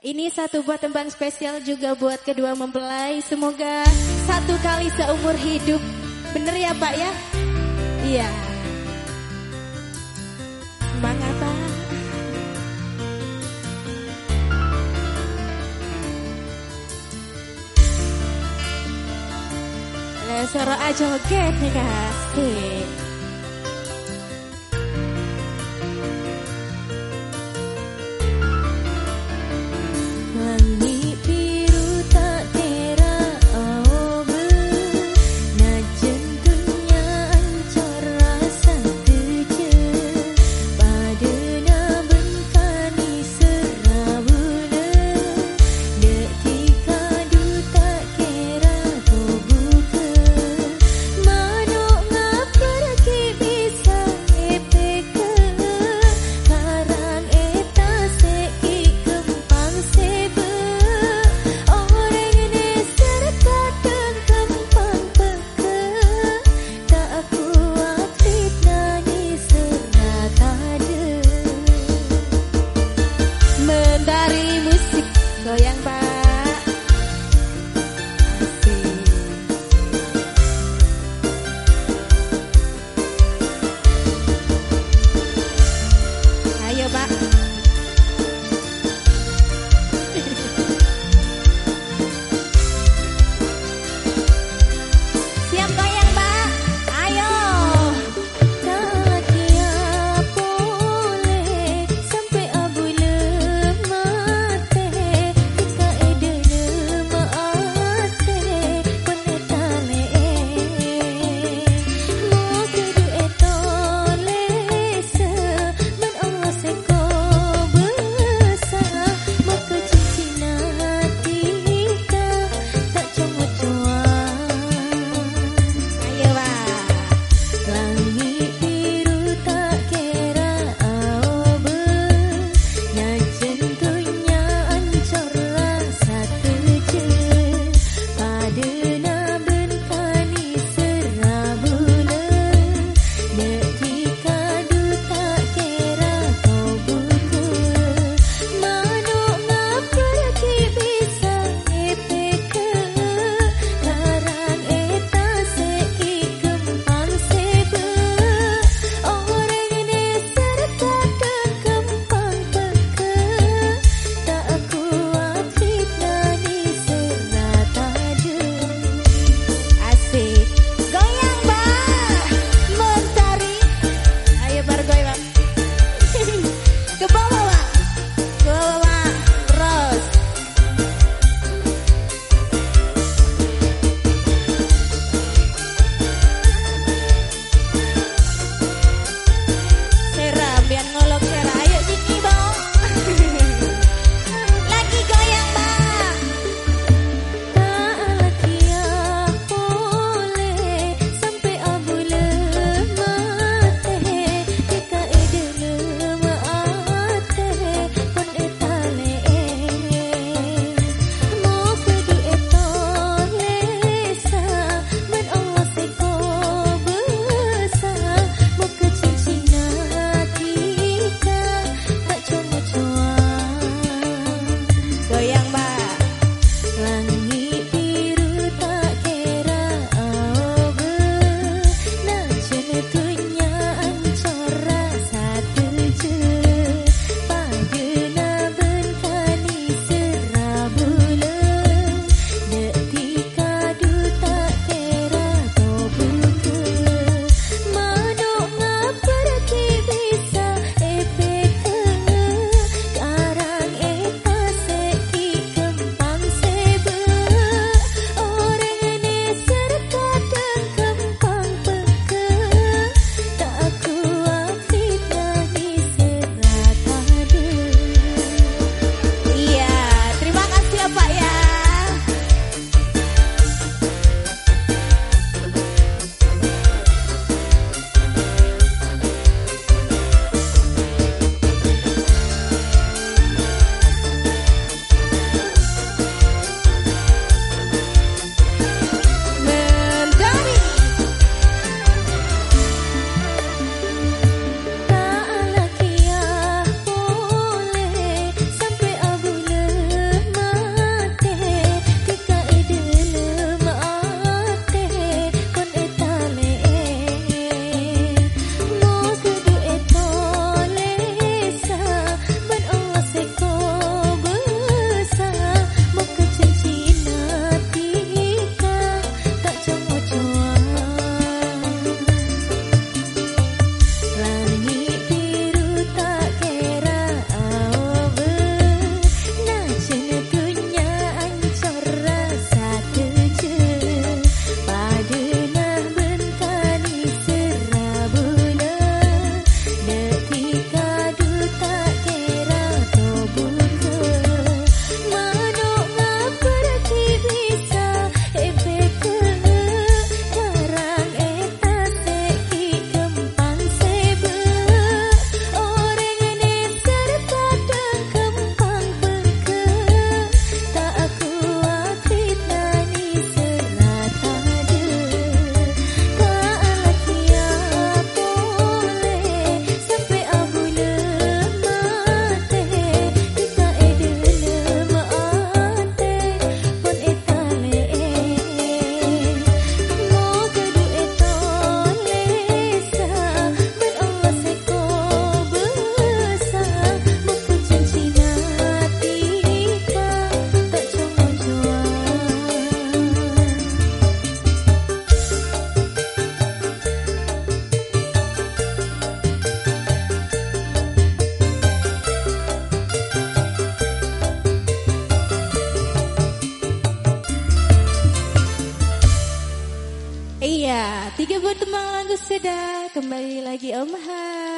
Ini satu buat tembang spesial juga buat kedua mempelai. Semoga satu kali seumur hidup. Bener ya Pak ya? Iya. Semangat Pak. Lesoro aja joget nih kasih. buat teman Lagu sedah, Kembali lagi Om Hai.